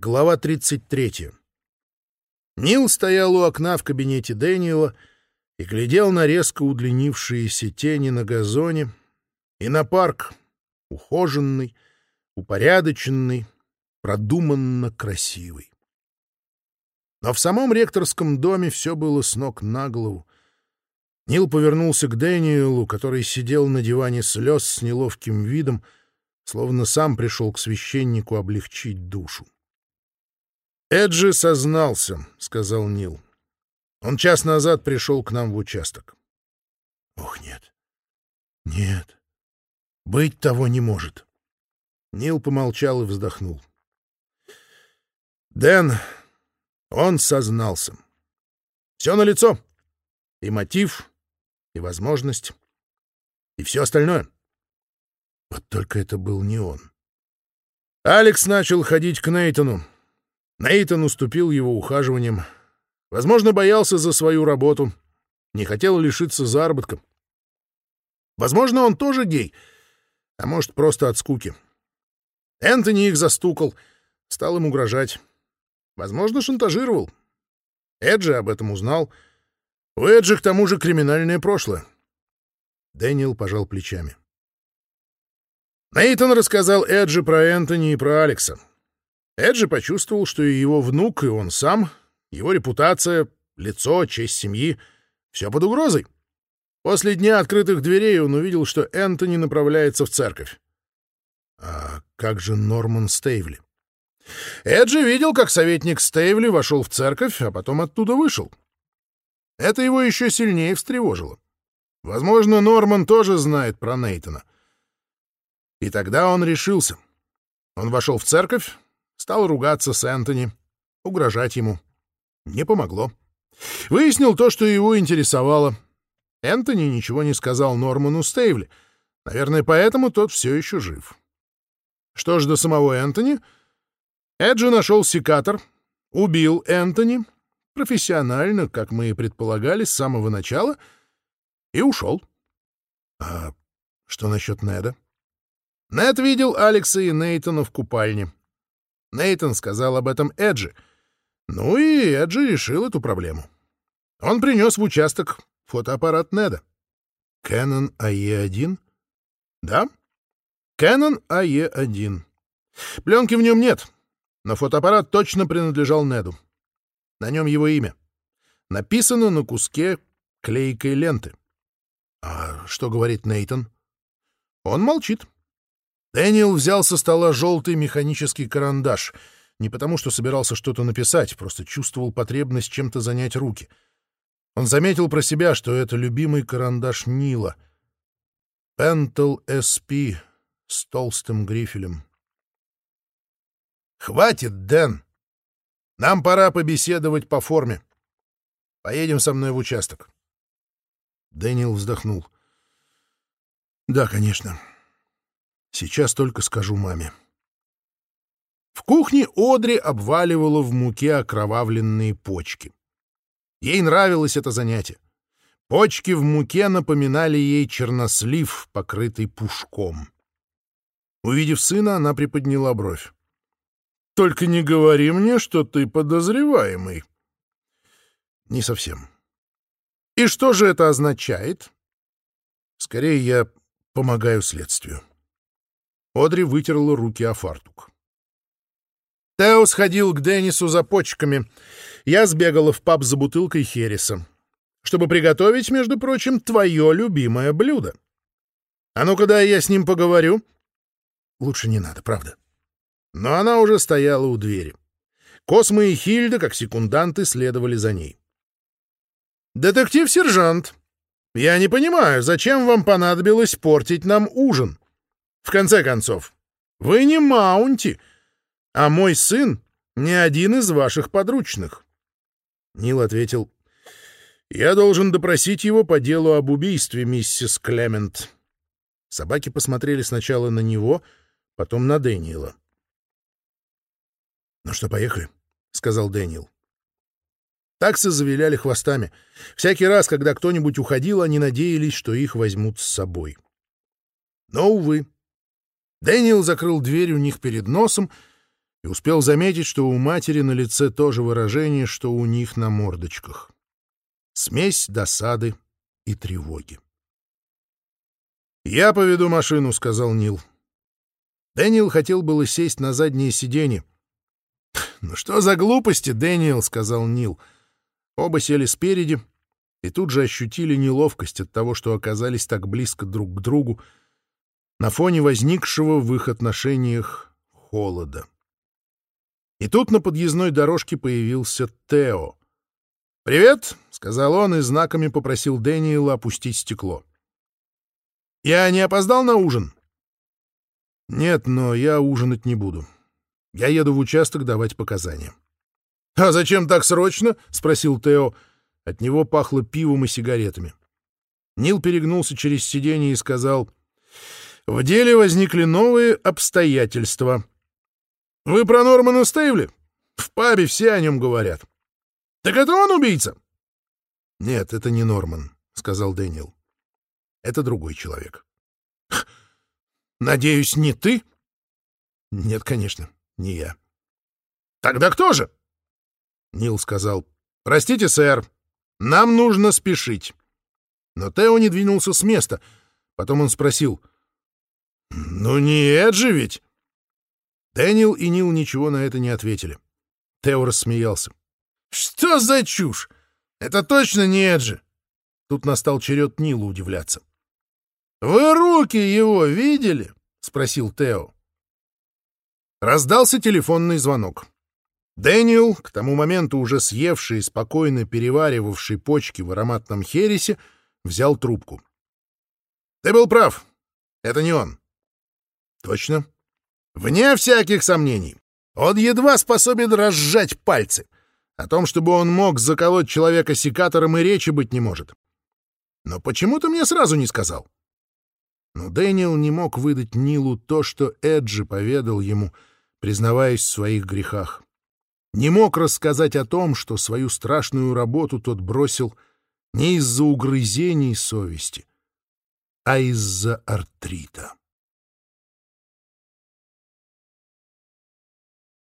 Глава 33. Нил стоял у окна в кабинете Дэниела и глядел на резко удлинившиеся тени на газоне и на парк, ухоженный, упорядоченный, продуманно красивый. Но в самом ректорском доме все было с ног на голову. Нил повернулся к Дэниелу, который сидел на диване слез с неловким видом, словно сам пришел к священнику облегчить душу. «Эджи сознался», — сказал Нил. «Он час назад пришел к нам в участок». «Ох, нет. Нет. Быть того не может». Нил помолчал и вздохнул. «Дэн, он сознался. Все на лицо. И мотив, и возможность, и все остальное». Вот только это был не он. Алекс начал ходить к Нейтону. Нейтан уступил его ухаживанием. Возможно, боялся за свою работу, не хотел лишиться заработка. Возможно, он тоже гей, а может, просто от скуки. Энтони их застукал, стал им угрожать. Возможно, шантажировал. Эджи об этом узнал. У Эджи к тому же криминальное прошлое. Дэниел пожал плечами. Нейтон рассказал Эджи про Энтони и про Алекса. Эджи почувствовал, что и его внук, и он сам, его репутация, лицо, честь семьи — все под угрозой. После дня открытых дверей он увидел, что Энтони направляется в церковь. А как же Норман Стейвли? Эджи видел, как советник Стейвли вошел в церковь, а потом оттуда вышел. Это его еще сильнее встревожило. Возможно, Норман тоже знает про Нейтона. И тогда он решился. Он вошел в церковь, стал ругаться с Энтони, угрожать ему. Не помогло. Выяснил то, что его интересовало. Энтони ничего не сказал Норману Стейвли. Наверное, поэтому тот все еще жив. Что ж до самого Энтони? Эджи нашел секатор, убил Энтони, профессионально, как мы и предполагали, с самого начала, и ушел. А что насчет Неда? Нед видел Алекса и Нейтана в купальне. Нейтон сказал об этом Эджи. Ну и Эджи решил эту проблему. Он принес в участок фотоаппарат Неда. Canon AE1? А да. Canon AE1. А Пленки в нем нет, но фотоаппарат точно принадлежал Неду. На нем его имя. Написано на куске клейкой ленты. А что говорит Нейтон? Он молчит. Дэниел взял со стола желтый механический карандаш. Не потому, что собирался что-то написать, просто чувствовал потребность чем-то занять руки. Он заметил про себя, что это любимый карандаш Нила. Пентл СП с толстым грифелем. «Хватит, Дэн! Нам пора побеседовать по форме. Поедем со мной в участок». Дэниел вздохнул. «Да, конечно». Сейчас только скажу маме. В кухне Одри обваливала в муке окровавленные почки. Ей нравилось это занятие. Почки в муке напоминали ей чернослив, покрытый пушком. Увидев сына, она приподняла бровь. «Только не говори мне, что ты подозреваемый». «Не совсем». «И что же это означает?» «Скорее, я помогаю следствию». Одри вытерла руки о фартук. Тео сходил к Деннису за почками. Я сбегала в паб за бутылкой Хереса, чтобы приготовить, между прочим, твое любимое блюдо. А ну когда я с ним поговорю? Лучше не надо, правда. Но она уже стояла у двери. Космо и Хильда, как секунданты, следовали за ней. «Детектив-сержант, я не понимаю, зачем В конце концов, вы не Маунти, а мой сын не один из ваших подручных. Нил ответил, «Я должен допросить его по делу об убийстве, миссис Клемент». Собаки посмотрели сначала на него, потом на Дэниела. «Ну что, поехали?» — сказал Дэниел. Таксы завиляли хвостами. Всякий раз, когда кто-нибудь уходил, они надеялись, что их возьмут с собой. Но, увы, Дэниел закрыл дверь у них перед носом и успел заметить, что у матери на лице то же выражение, что у них на мордочках. Смесь досады и тревоги. «Я поведу машину», — сказал Нил. Дэниел хотел было сесть на заднее сиденье. «Ну что за глупости, Дэниел», — сказал Нил. Оба сели спереди и тут же ощутили неловкость от того, что оказались так близко друг к другу, — на фоне возникшего в их отношениях холода. И тут на подъездной дорожке появился Тео. «Привет», — сказал он и знаками попросил Дэниела опустить стекло. «Я не опоздал на ужин?» «Нет, но я ужинать не буду. Я еду в участок давать показания». «А зачем так срочно?» — спросил Тео. От него пахло пивом и сигаретами. Нил перегнулся В деле возникли новые обстоятельства. «Вы про Нормана Стейвли? В пабе все о нем говорят». «Так это он убийца?» «Нет, это не Норман», — сказал Дэниел. «Это другой человек». «Надеюсь, не ты?» «Нет, конечно, не я». «Тогда кто же?» Нил сказал. «Простите, сэр, нам нужно спешить». Но Тео не двинулся с места. Потом он спросил — «Ну нет же ведь!» Дэниел и Нил ничего на это не ответили. Тео рассмеялся. «Что за чушь? Это точно не Эджи!» Тут настал черед Нила удивляться. «Вы руки его видели?» — спросил Тео. Раздался телефонный звонок. Дэниел, к тому моменту уже съевший и спокойно переваривавший почки в ароматном хересе, взял трубку. «Ты был прав. Это не он. Точно? Вне всяких сомнений. Он едва способен разжать пальцы. О том, чтобы он мог заколоть человека секатором, и речи быть не может. Но почему ты мне сразу не сказал? Но ну, Дэниел не мог выдать Нилу то, что Эджи поведал ему, признаваясь в своих грехах. Не мог рассказать о том, что свою страшную работу тот бросил не из-за угрызений совести, а из-за артрита.